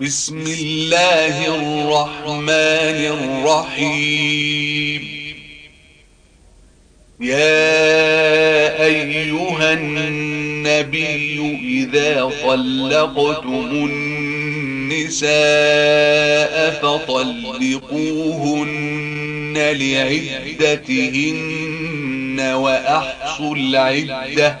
بسم الله الرحمن الرحيم. يا أيها النبي إذا طلقتم النساء فطلقوهن لعدتهن وأحصوا العدة.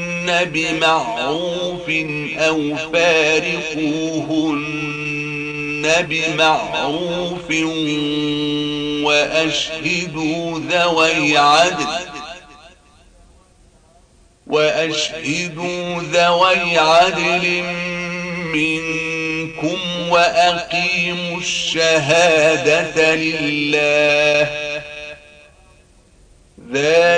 بمعروف أو فارقوهن بمعروف وأشهدوا ذوي عدل وأشهدوا ذوي عدل منكم وأقيموا الشهادة لله ذلك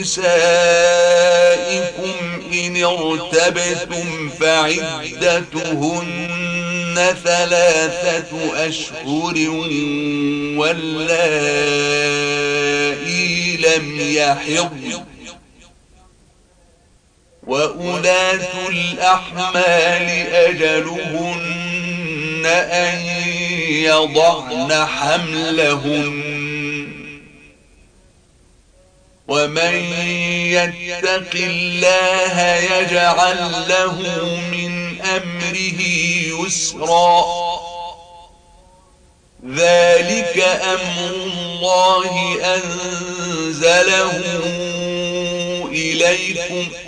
نسائكم إن ارتبتم فعدتهن ثلاثة أشهر واللائي لم يحض وأولات الأحمال أجلهن أن يضعن حملهن ومن يتق الله يجعل له من أمره يسرا ذلك أمر الله أنزله إليكم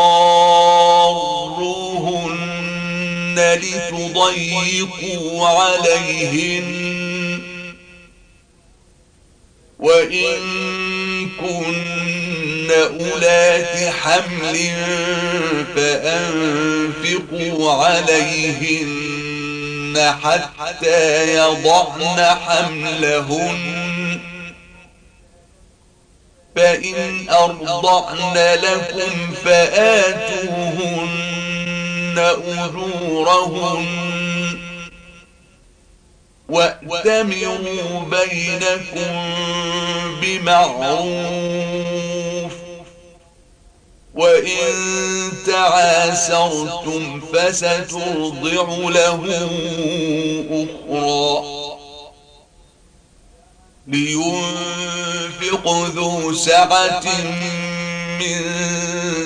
لتضيقوا عليهن. وإن كن أولات حمل فأنفقوا عليهن حتى يضعن حملهن. فإن أرضعن لكم فآتوهن. أجورهن وأتمروا بينكم بمعروف وإن تعاسرتم فسترضع له أخرى لينفق ذو سعة من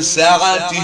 سعته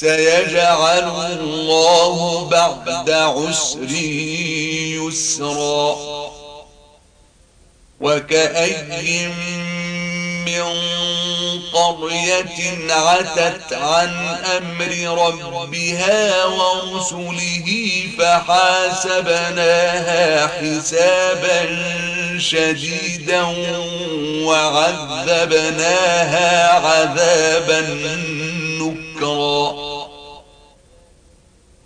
سيجعل الله بعد عسر يسرا. وكأي من قرية عتت عن أمر ربها ورسله فحاسبناها حسابا شديدا وعذبناها عذابا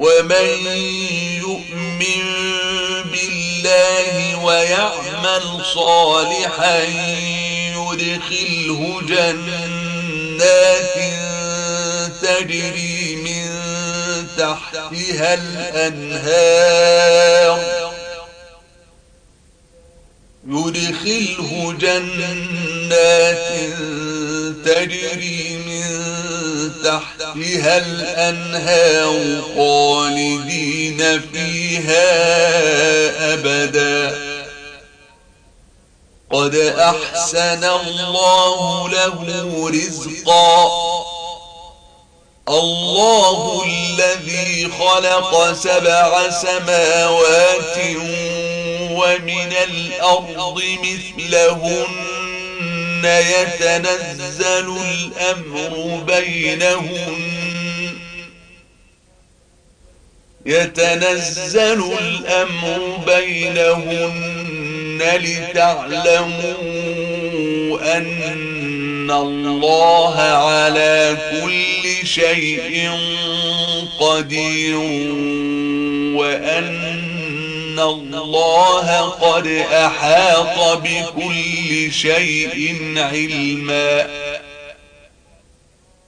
ومن يؤمن بالله ويعمل صالحا يدخله جنات تجري من تحتها الأنهار يدخله جنات تجري من تحتها الأنهار خالدين فيها أبدا قد أحسن الله له رزقا الله الذي خلق سبع سماوات ومن الأرض مثلهن ثم يتنزل الأمر بينهن. يتنزل الأمر بينهن لتعلموا أن الله على كل شيء قدير وأن ان الله قد احاط بكل شيء علما